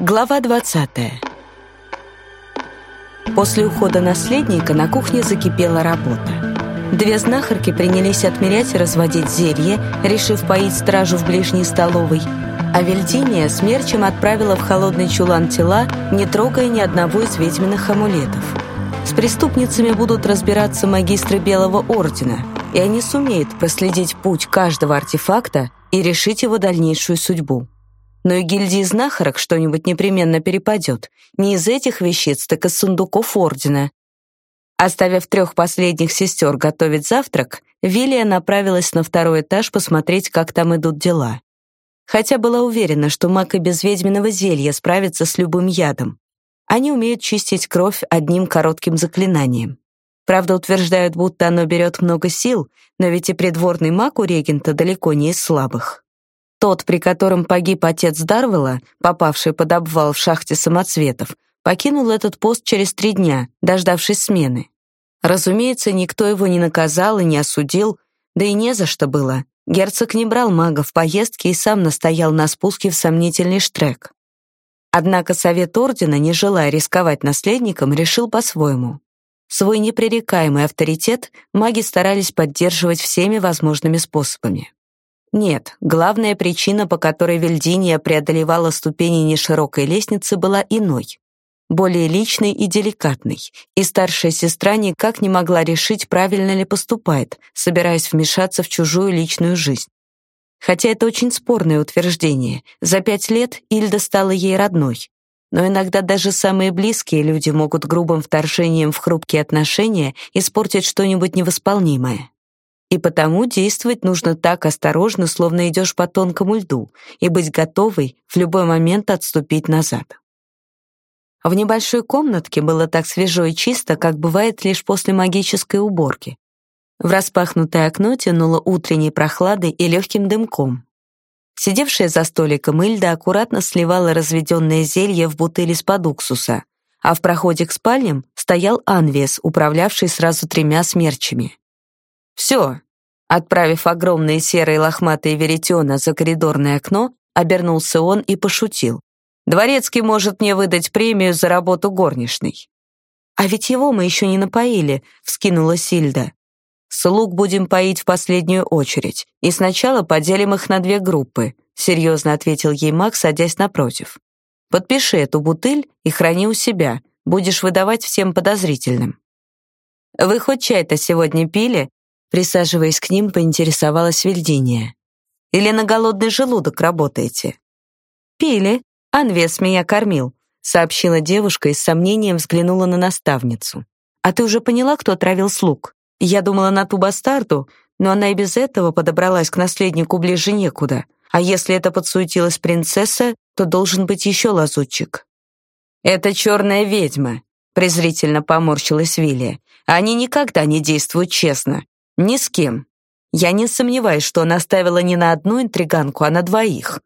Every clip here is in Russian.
Глава 20. После ухода наследника на кухне закипела работа. Две знахарки принялись отмерять и разводить зелье, решив поить стражу в ближней столовой, а Вельдиния смерчем отправила в холодный чулан тела, не трогая ни одного из ведьминых амулетов. С преступницами будут разбираться магистры Белого Ордена, и они сумеют проследить путь каждого артефакта и решить его дальнейшую судьбу. Но и гильдии знахарок что-нибудь непременно перепадет. Не из этих вещиц, так из сундуков Ордена. Оставив трех последних сестер готовить завтрак, Вилия направилась на второй этаж посмотреть, как там идут дела. Хотя была уверена, что маг и без ведьминого зелья справится с любым ядом. Они умеют чистить кровь одним коротким заклинанием. Правда, утверждают, будто оно берет много сил, но ведь и придворный маг у регента далеко не из слабых. Тот, при котором погиб отец Дарвелла, попавший под обвал в шахте самоцветов, покинул этот пост через три дня, дождавшись смены. Разумеется, никто его не наказал и не осудил, да и не за что было. Герцог не брал мага в поездки и сам настоял на спуске в сомнительный штрек. Однако совет ордена, не желая рисковать наследником, решил по-своему. Свой непререкаемый авторитет маги старались поддерживать всеми возможными способами. Нет, главная причина, по которой Вельдиния преодолевала ступени неширокой лестницы, была иной, более личной и деликатной, и старшая сестра никак не могла решить, правильно ли поступает, собираясь вмешаться в чужую личную жизнь. Хотя это очень спорное утверждение. За пять лет Ильда стала ей родной. Но иногда даже самые близкие люди могут грубым вторжением в хрупкие отношения испортить что-нибудь невосполнимое. И потому действовать нужно так осторожно, словно идешь по тонкому льду, и быть готовой в любой момент отступить назад. В небольшой комнатке было так свежо и чисто, как бывает лишь после магической уборки. В распахнутое окно тянуло утренней прохладой и легким дымком. Сидевшая за столиком Ильда аккуратно сливала разведенное зелье в бутыль из-под уксуса, а в проходе к спальням стоял Анвес, управлявший сразу тремя смерчами. «Все!» Отправив огромные серые лохматые веретена за коридорное окно, обернулся он и пошутил. «Дворецкий может мне выдать премию за работу горничной». «А ведь его мы еще не напоили», — вскинула Сильда. «Слуг будем поить в последнюю очередь, и сначала поделим их на две группы», — серьезно ответил ей Макс, садясь напротив. «Подпиши эту бутыль и храни у себя, будешь выдавать всем подозрительным». «Вы хоть чай-то сегодня пили?» Присаживаясь к ним, поинтересовалась Вильдиния. «Или на голодный желудок работаете?» «Пили. Анвес меня кормил», — сообщила девушка и с сомнением взглянула на наставницу. «А ты уже поняла, кто отравил слуг? Я думала на ту бастарду, но она и без этого подобралась к наследнику ближе некуда. А если это подсуетилась принцесса, то должен быть еще лазутчик». «Это черная ведьма», — презрительно поморщилась Вилли. «Они никогда не действуют честно. Ни с кем. Я не сомневаюсь, что она ставила не на одну интриганку, а на двоих.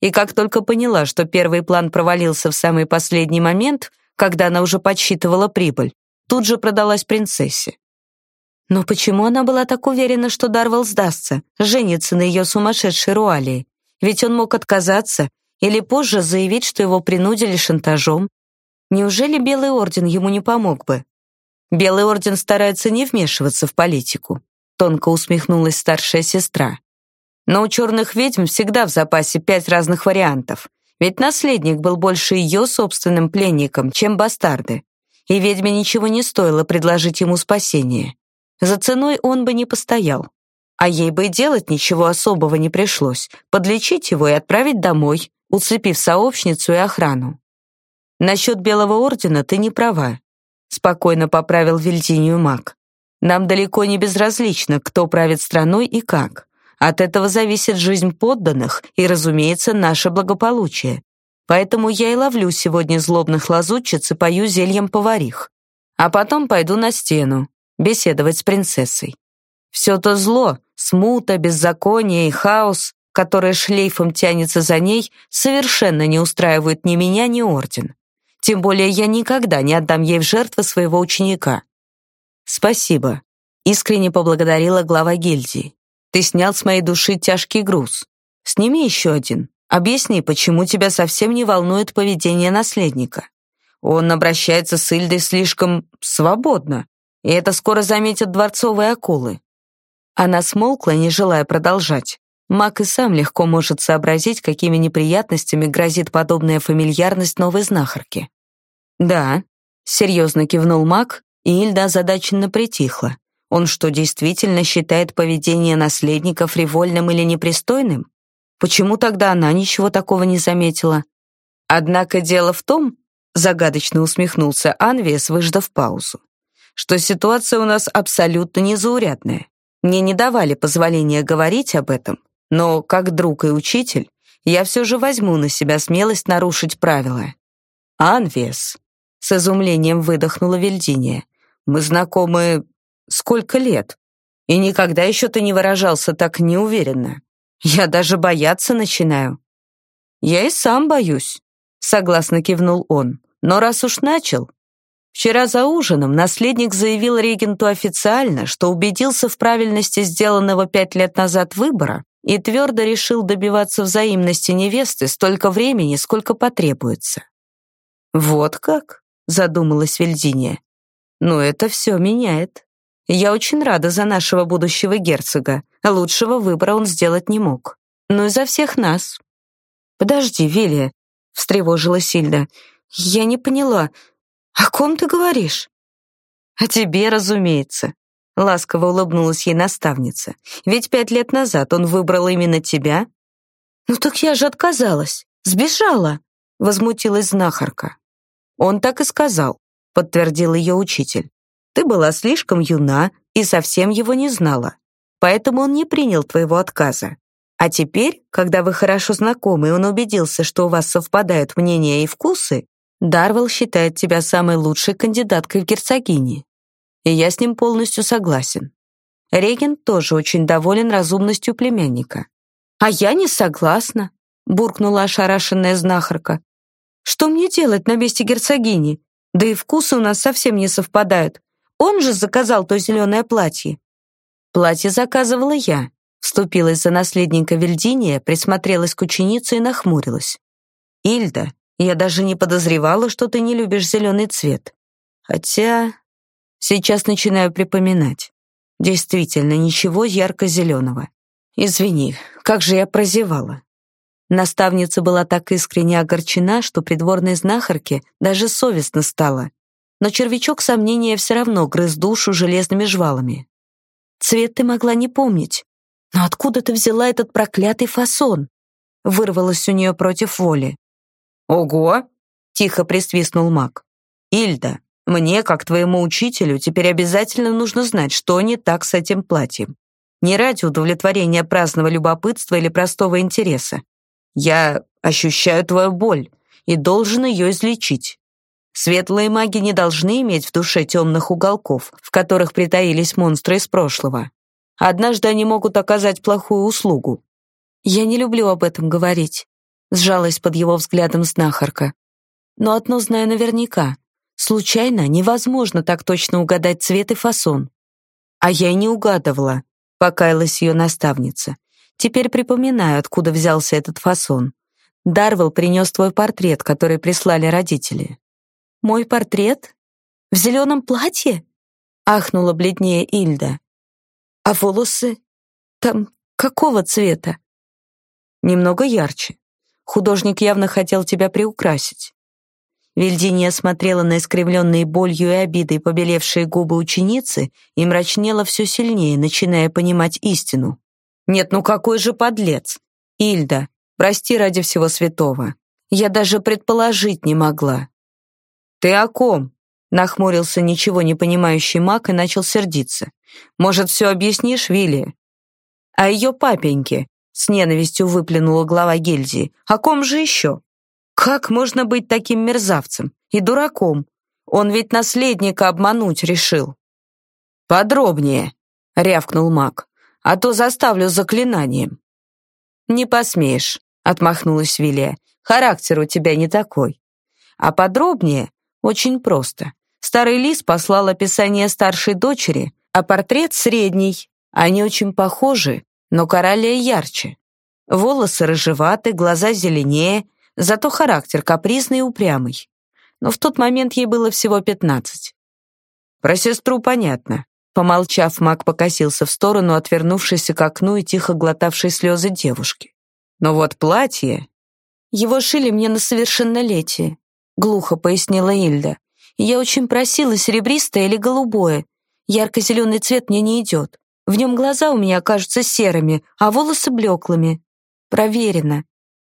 И как только поняла, что первый план провалился в самый последний момент, когда она уже подсчитывала прибыль, тут же продалась принцессе. Но почему она была так уверена, что Дарвелл сдастся, женится на ее сумасшедшей Руалии? Ведь он мог отказаться или позже заявить, что его принудили шантажом. Неужели Белый Орден ему не помог бы? Белый Орден старается не вмешиваться в политику тонко усмехнулась старшая сестра. Но у черных ведьм всегда в запасе пять разных вариантов. Ведь наследник был больше ее собственным пленником, чем бастарды. И ведьме ничего не стоило предложить ему спасение. За ценой он бы не постоял. А ей бы и делать ничего особого не пришлось. Подлечить его и отправить домой, уцепив сообщницу и охрану. Насчет Белого Ордена ты не права. Спокойно поправил Вильдинию маг. Нам далеко не безразлично, кто правит страной и как. От этого зависит жизнь подданных и, разумеется, наше благополучие. Поэтому я и ловлю сегодня злобных лазутчиц и пою зельем поварих. А потом пойду на стену, беседовать с принцессой. Все то зло, смута, беззаконие и хаос, которое шлейфом тянется за ней, совершенно не устраивает ни меня, ни орден. Тем более я никогда не отдам ей в жертву своего ученика. «Спасибо», — искренне поблагодарила глава гильдии. «Ты снял с моей души тяжкий груз. Сними еще один. Объясни, почему тебя совсем не волнует поведение наследника? Он обращается с Ильдой слишком свободно, и это скоро заметят дворцовые акулы». Она смолкла, не желая продолжать. Мак и сам легко может сообразить, какими неприятностями грозит подобная фамильярность новой знахарки. «Да», — серьезно кивнул Мак, и Ильда озадаченно притихла. Он что, действительно считает поведение наследника фривольным или непристойным? Почему тогда она ничего такого не заметила? Однако дело в том, загадочно усмехнулся Анвиес, выждав паузу, что ситуация у нас абсолютно незаурядная. Мне не давали позволения говорить об этом, но как друг и учитель я все же возьму на себя смелость нарушить правила. Анвиес, с изумлением выдохнула Вильдиния. Мы знакомы сколько лет, и никогда еще ты не выражался так неуверенно. Я даже бояться начинаю». «Я и сам боюсь», — согласно кивнул он. «Но раз уж начал...» Вчера за ужином наследник заявил регенту официально, что убедился в правильности сделанного пять лет назад выбора и твердо решил добиваться взаимности невесты столько времени, сколько потребуется. «Вот как?» — задумалась Вильдиния. «Ну, это все меняет». Я очень рада за нашего будущего герцога. Лучшего выбора он сделать не мог. Но и за всех нас. Подожди, Вилия, встревожилась Сильда. Я не поняла. О ком ты говоришь? О тебе, разумеется. Ласково улыбнулась ей наставница. Ведь пять лет назад он выбрал именно тебя. Ну так я же отказалась. Сбежала. Возмутилась знахарка. Он так и сказал, подтвердил ее учитель. Ты была слишком юна и совсем его не знала, поэтому он не принял твоего отказа. А теперь, когда вы хорошо знакомы, и он убедился, что у вас совпадают мнения и вкусы, Дарвелл считает тебя самой лучшей кандидаткой в герцогини. И я с ним полностью согласен. Регент тоже очень доволен разумностью племянника. «А я не согласна», — буркнула ошарашенная знахарка. «Что мне делать на месте герцогини? Да и вкусы у нас совсем не совпадают. Он же заказал то зеленое платье. Платье заказывала я. Вступилась за наследника Вильдиния, присмотрелась к ученице и нахмурилась. «Ильда, я даже не подозревала, что ты не любишь зеленый цвет. Хотя сейчас начинаю припоминать. Действительно, ничего ярко-зеленого. Извини, как же я прозевала». Наставница была так искренне огорчена, что придворной знахарке даже совестно стало но червячок сомнения все равно грыз душу железными жвалами. Цвет ты могла не помнить. Но откуда ты взяла этот проклятый фасон? Вырвалось у нее против воли. Ого! Тихо присвистнул маг. Ильда, мне, как твоему учителю, теперь обязательно нужно знать, что не так с этим платьем. Не ради удовлетворения праздного любопытства или простого интереса. Я ощущаю твою боль и должен ее излечить. Светлые маги не должны иметь в душе темных уголков, в которых притаились монстры из прошлого. Однажды они могут оказать плохую услугу. Я не люблю об этом говорить, сжалась под его взглядом знахарка. Но одно знаю наверняка. Случайно невозможно так точно угадать цвет и фасон. А я и не угадывала, покаялась ее наставница. Теперь припоминаю, откуда взялся этот фасон. Дарвелл принес твой портрет, который прислали родители. Мой портрет? В зеленом платье? Ахнула бледнее Ильда. А волосы? Там какого цвета? Немного ярче. Художник явно хотел тебя приукрасить. Вильдиния смотрела на искривленные болью и обидой побелевшие губы ученицы и мрачнела все сильнее, начиная понимать истину. «Нет, ну какой же подлец! Ильда, прости ради всего святого. Я даже предположить не могла. «Ты о ком?» — нахмурился ничего не понимающий маг и начал сердиться. «Может, все объяснишь, Вилли?» «О ее папеньке», — с ненавистью выплюнула глава гильдии. «О ком же еще? Как можно быть таким мерзавцем и дураком? Он ведь наследника обмануть решил». «Подробнее», — рявкнул маг, «а то заставлю заклинанием». «Не посмеешь», — отмахнулась Вилия. «Характер у тебя не такой. А подробнее очень просто. Старый лис послал описание старшей дочери, а портрет средний. Они очень похожи, но короля ярче. Волосы рыжеваты, глаза зеленее, зато характер капризный и упрямый. Но в тот момент ей было всего пятнадцать. Про сестру понятно. Помолчав, Мак покосился в сторону, отвернувшейся к окну и тихо глотавшей слезы девушки. Но вот платье... Его шили мне на совершеннолетие, глухо пояснила Ильда. Я очень просила серебристое или голубое. Ярко-зеленый цвет мне не идет. В нем глаза у меня кажутся серыми, а волосы блеклыми. Проверено.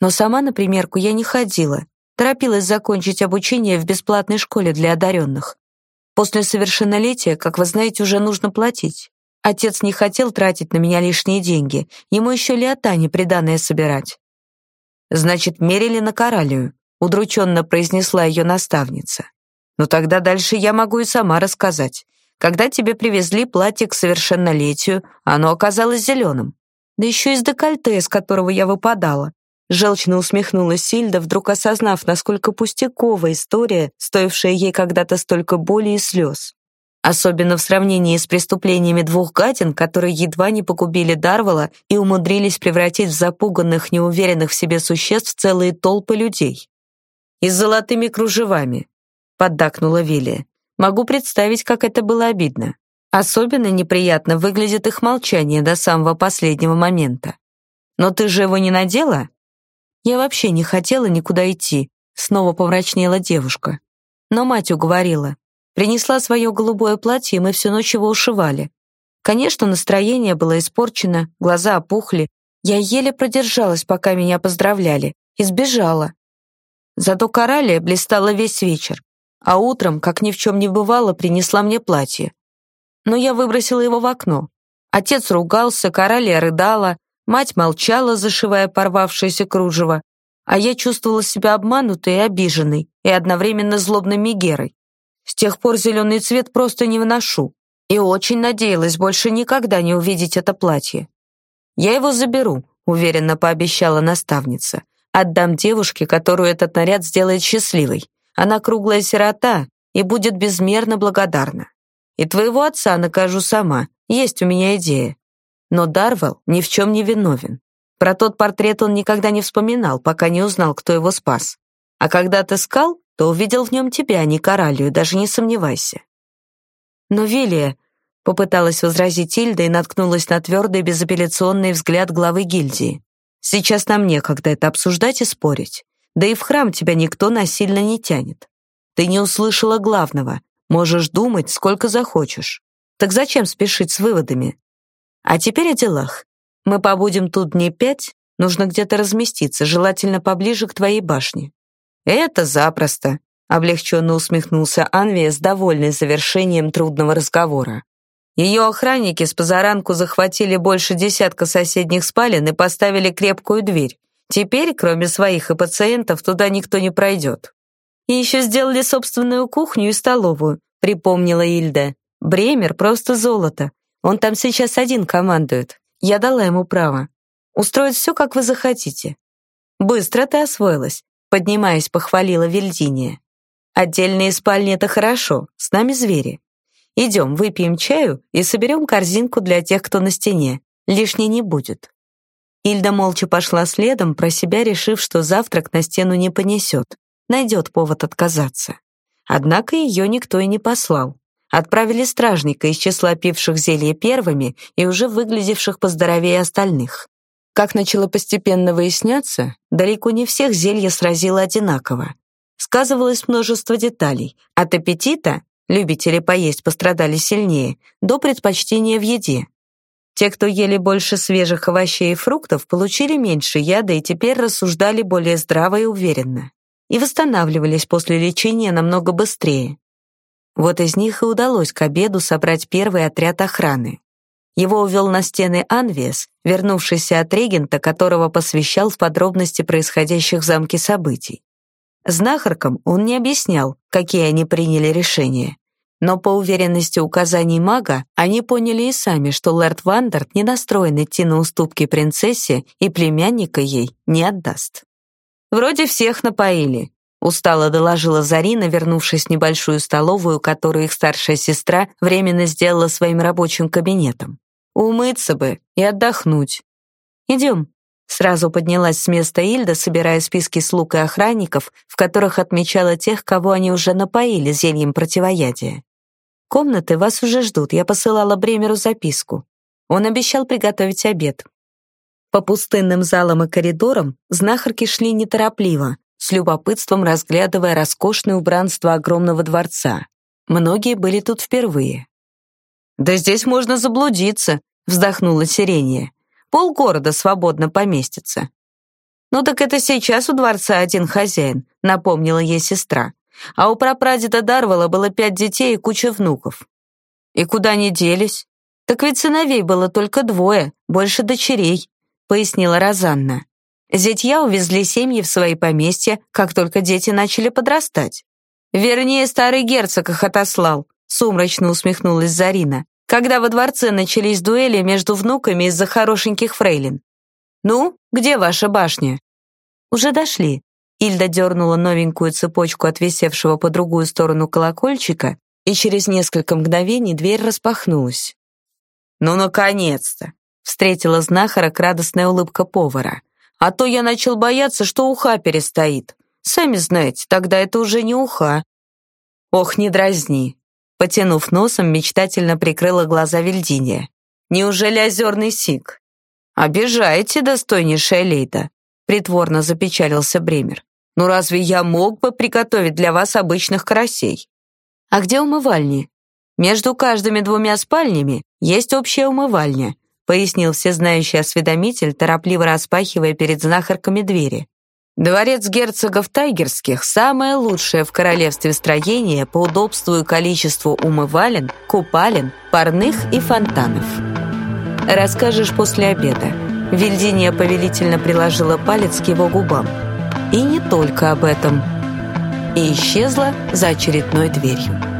Но сама на примерку я не ходила. Торопилась закончить обучение в бесплатной школе для одаренных. После совершеннолетия, как вы знаете, уже нужно платить. Отец не хотел тратить на меня лишние деньги. Ему еще Леотане приданное собирать. Значит, мерили на Коралию, удрученно произнесла ее наставница. Ну тогда дальше я могу и сама рассказать. Когда тебе привезли платье к совершеннолетию, оно оказалось зеленым. Да еще из декольте, из которого я выпадала. Желчно усмехнулась Сильда, вдруг осознав, насколько пустяковая история, стоившая ей когда-то столько боли и слез. Особенно в сравнении с преступлениями двух гадин, которые едва не погубили Дарвала и умудрились превратить в запуганных, неуверенных в себе существ целые толпы людей. «И с золотыми кружевами», — поддакнула Вилли. «Могу представить, как это было обидно. Особенно неприятно выглядит их молчание до самого последнего момента. Но ты же его не надела?» «Я вообще не хотела никуда идти», — снова помрачнела девушка. Но мать уговорила. Принесла свое голубое платье, и мы всю ночь его ушивали. Конечно, настроение было испорчено, глаза опухли. Я еле продержалась, пока меня поздравляли, и сбежала. Зато Коралия блистала весь вечер, а утром, как ни в чем не бывало, принесла мне платье. Но я выбросила его в окно. Отец ругался, Коралия рыдала, мать молчала, зашивая порвавшееся кружево, а я чувствовала себя обманутой и обиженной, и одновременно злобной Мегерой. С тех пор зеленый цвет просто не выношу. И очень надеялась больше никогда не увидеть это платье. «Я его заберу», — уверенно пообещала наставница. «Отдам девушке, которую этот наряд сделает счастливой. Она круглая сирота и будет безмерно благодарна. И твоего отца накажу сама, есть у меня идея». Но Дарвелл ни в чем не виновен. Про тот портрет он никогда не вспоминал, пока не узнал, кто его спас. А когда отыскал, то увидел в нем тебя, а не Коралию, даже не сомневайся. Но Вилия попыталась возразить Ильда и наткнулась на твердый безапелляционный взгляд главы гильдии. Сейчас нам некогда это обсуждать и спорить. Да и в храм тебя никто насильно не тянет. Ты не услышала главного. Можешь думать, сколько захочешь. Так зачем спешить с выводами? А теперь о делах. Мы побудем тут дней пять, нужно где-то разместиться, желательно поближе к твоей башне. «Это запросто», — облегченно усмехнулся Анвиес, довольный завершением трудного разговора. Ее охранники с позаранку захватили больше десятка соседних спален и поставили крепкую дверь. Теперь, кроме своих и пациентов, туда никто не пройдет. И еще сделали собственную кухню и столовую, припомнила Ильда. Бремер просто золото. Он там сейчас один командует. Я дала ему право. Устроить все, как вы захотите. Быстро ты освоилась поднимаясь, похвалила Вильдиния. «Отдельные спальни — это хорошо, с нами звери. Идем, выпьем чаю и соберем корзинку для тех, кто на стене. Лишней не будет». Ильда молча пошла следом, про себя решив, что завтрак на стену не понесет, найдет повод отказаться. Однако ее никто и не послал. Отправили стражника из числа пивших зелье первыми и уже выглядевших поздоровее остальных. Как начало постепенно выясняться, далеко не всех зелье сразило одинаково. Сказывалось множество деталей. От аппетита, любители поесть пострадали сильнее, до предпочтения в еде. Те, кто ели больше свежих овощей и фруктов, получили меньше яда и теперь рассуждали более здраво и уверенно. И восстанавливались после лечения намного быстрее. Вот из них и удалось к обеду собрать первый отряд охраны. Его увел на стены Анвес, вернувшийся от регента, которого посвящал в подробности происходящих в замке событий. Знахаркам он не объяснял, какие они приняли решения. Но по уверенности указаний мага, они поняли и сами, что лорд Вандерт не настроен идти на уступки принцессе и племянника ей не отдаст. «Вроде всех напоили», — устало доложила Зарина, вернувшись в небольшую столовую, которую их старшая сестра временно сделала своим рабочим кабинетом. Умыться бы и отдохнуть. Идем. Сразу поднялась с места Ильда, собирая списки слуг и охранников, в которых отмечала тех, кого они уже напоили зельем противоядия. «Комнаты вас уже ждут, я посылала Бремеру записку. Он обещал приготовить обед». По пустынным залам и коридорам знахарки шли неторопливо, с любопытством разглядывая роскошное убранство огромного дворца. Многие были тут впервые. «Да здесь можно заблудиться», — вздохнула Сирения. «Полгорода свободно поместится». «Ну так это сейчас у дворца один хозяин», — напомнила ей сестра. «А у прапрадеда Дарвала было пять детей и куча внуков». «И куда они делись?» «Так ведь сыновей было только двое, больше дочерей», — пояснила Розанна. Зятья увезли семьи в свои поместья, как только дети начали подрастать. Вернее, старый герцог их отослал, сумрачно усмехнулась Зарина, когда во дворце начались дуэли между внуками из-за хорошеньких фрейлин. «Ну, где ваша башня?» «Уже дошли». Ильда дернула новенькую цепочку от висевшего по другую сторону колокольчика, и через несколько мгновений дверь распахнулась. «Ну, наконец-то!» — встретила знахара радостная улыбка повара. «А то я начал бояться, что уха перестоит. Сами знаете, тогда это уже не уха». «Ох, не дразни!» Потянув носом, мечтательно прикрыла глаза Вильдиния. «Неужели озерный сик?» «Обижаете, достойнейшая лейда», — притворно запечалился Бремер. «Ну разве я мог бы приготовить для вас обычных карасей?» «А где умывальни?» «Между каждыми двумя спальнями есть общая умывальня», пояснил всезнающий осведомитель, торопливо распахивая перед знахарками двери. Дворец герцогов Тайгерских – самое лучшее в королевстве строение по удобству и количеству умывален, купалин, парных и фонтанов. Расскажешь после обеда. Вильдиния повелительно приложила палец к его губам. И не только об этом. И исчезла за очередной дверью.